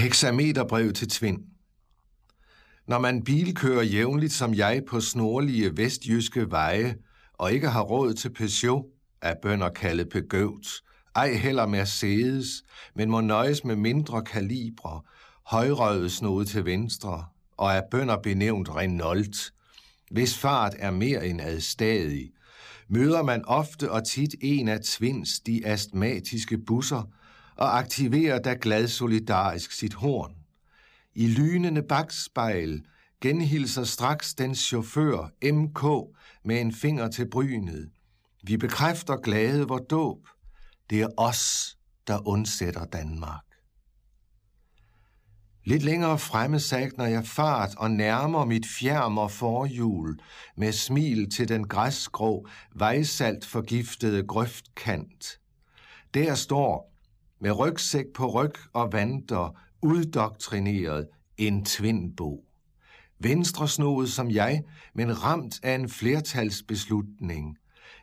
Hexameterbrev til Tvind. Når man bilkører jævnligt som jeg på snorlige vestjyske veje, og ikke har råd til Peugeot, er bønder kaldet begøvt, ej heller Mercedes, men må nøjes med mindre kalibre, højrøget snode til venstre, og er bønder benævnt Renault, hvis fart er mere end adstadig, møder man ofte og tit en af Tvinds de astmatiske busser, og aktiverer da glad solidarisk sit horn. I lynende bagspejl genhilser straks den chauffør MK med en finger til brynet. Vi bekræfter glade vor dåb. Det er os, der undsætter Danmark. Lidt længere fremme sagner jeg fart og nærmer mit fjermer forhjul med smil til den græsgrå, vejsalt forgiftede grøftkant. Der står med rygsæk på ryg og vandter, uddoktrineret en tvindbo. Venstresnoet som jeg, men ramt af en flertalsbeslutning.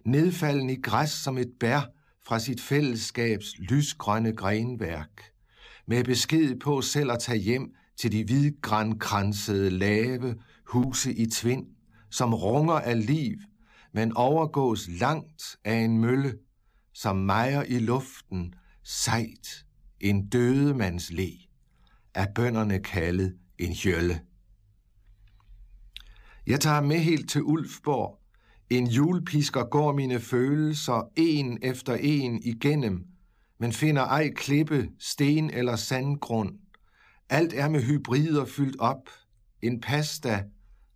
Nedfalden i græs som et bær fra sit fællesskabs lysgrønne grenværk. Med besked på selv at tage hjem til de hvidgrænkransede lave huse i tvind, som runger af liv, men overgås langt af en mølle, som mejer i luften, sejt, en dødemands le, er bønderne kaldet en hjølle. Jeg tager med helt til Ulfborg. En julepisker går mine følelser en efter en igennem, men finder ej klippe, sten eller sandgrund. Alt er med hybrider fyldt op. En pasta,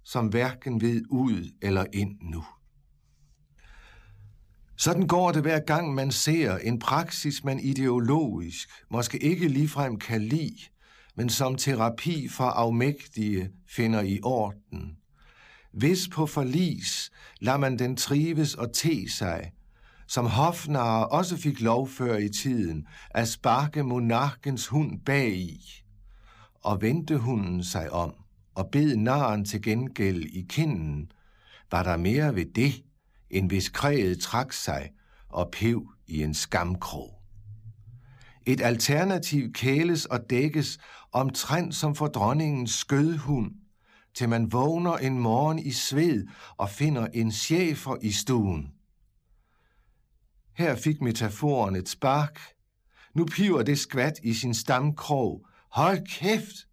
som hverken ved ud eller ind nu. Sådan går det hver gang man ser en praksis, man ideologisk måske ikke ligefrem kan lide, men som terapi for afmægtige finder i orden. Hvis på forlis lader man den trives og te sig, som hofnarer også fik lov før i tiden at sparke monarkens hund bag i, og vendte hunden sig om og bed naren til gengæld i kinden, var der mere ved det, end hvis kræet trak sig og pev i en skamkrog. Et alternativ kæles og dækkes omtrent som for dronningens skødhund, til man vågner en morgen i sved og finder en chefer i stuen. Her fik metaforen et spark. Nu piver det skvat i sin stamkrog. Hold kæft!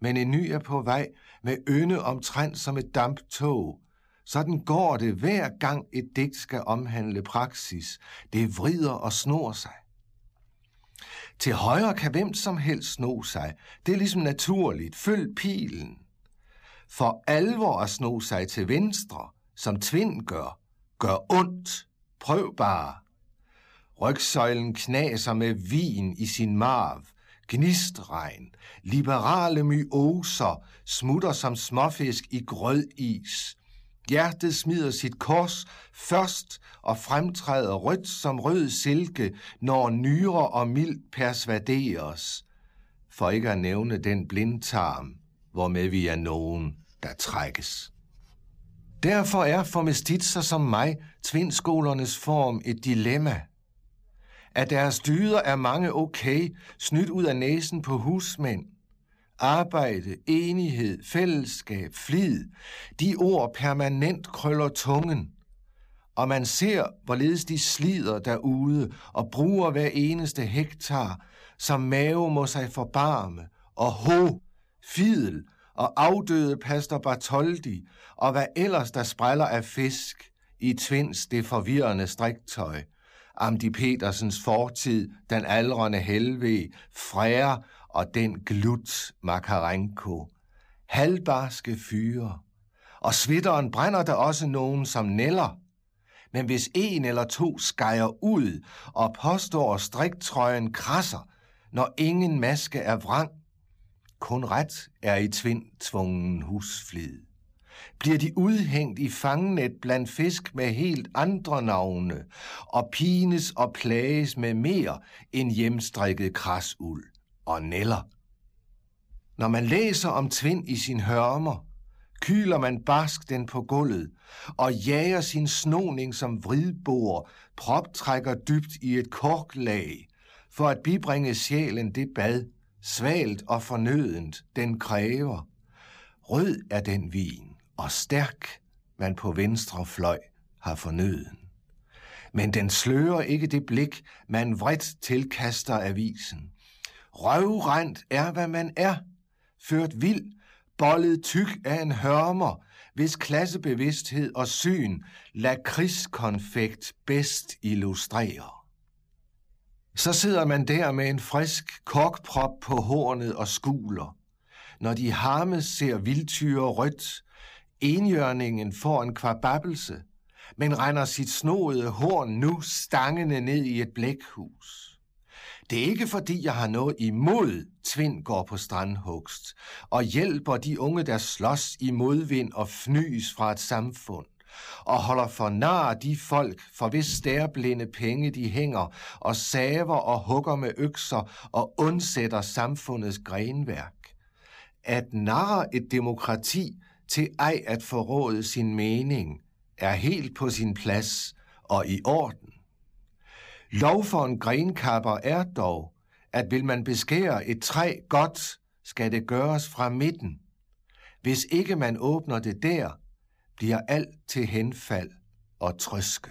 Men en ny er på vej med ynde omtrent som et damptog, sådan går det hver gang et digt skal omhandle praksis. Det vrider og snor sig. Til højre kan hvem som helst sno sig. Det er ligesom naturligt. Følg pilen. For alvor at sno sig til venstre, som tvind gør, gør ondt. Prøv bare. Rygsøjlen knaser med vin i sin marv. Gnistregn, liberale myoser smutter som småfisk i grødis. Hjertet smider sit kors først og fremtræder rødt som rød silke, når nyre og mild persvaderes, for ikke at nævne den blindtarm, hvormed vi er nogen, der trækkes. Derfor er for mestitser som mig tvindskolernes form et dilemma. At deres dyder er mange okay, snydt ud af næsen på husmænd, arbejde, enighed, fællesskab, flid, de ord permanent krøller tungen, og man ser, hvorledes de slider derude og bruger hver eneste hektar, som mave må sig forbarme, og ho, fidel og afdøde pastor Bartoldi, og hvad ellers der spræller af fisk i Tvinds det forvirrende striktøj. Amdi Petersens fortid, den aldrende helve, frære og den glut Makarenko. Halvbarske fyre. Og svitteren brænder der også nogen som neller. Men hvis en eller to skejer ud og påstår, at striktrøjen krasser, når ingen maske er vrang, kun ret er i tvind tvungen husflid. Bliver de udhængt i fangenet blandt fisk med helt andre navne, og pines og plages med mere end hjemstrikket krasul og neller. Når man læser om tvind i sin hørmer, kyler man barsk den på gulvet og jager sin snoning som vridbor, proptrækker dybt i et korklag, for at bibringe sjælen det bad, svalt og fornødent den kræver. Rød er den vin, og stærk man på venstre fløj har fornøden. Men den slører ikke det blik, man vredt tilkaster avisen. Røvrendt er, hvad man er, ført vild, bollet tyk af en hørmer, hvis klassebevidsthed og syn lakridskonfekt bedst illustrerer. Så sidder man der med en frisk kokprop på hornet og skuler. Når de harme ser vildtyre rødt, enhjørningen får en kvababelse, men render sit snoede horn nu stangende ned i et blækhus. Det er ikke fordi, jeg har noget imod Tvind går på strandhugst og hjælper de unge, der slås i modvind og fnys fra et samfund og holder for nar de folk, for hvis stærblinde penge de hænger, og saver og hugger med økser og undsætter samfundets grenværk. At narre et demokrati til ej at forråde sin mening, er helt på sin plads og i orden. Lov for en grenkapper er dog, at vil man beskære et træ godt, skal det gøres fra midten. Hvis ikke man åbner det der, bliver alt til henfald og trøske.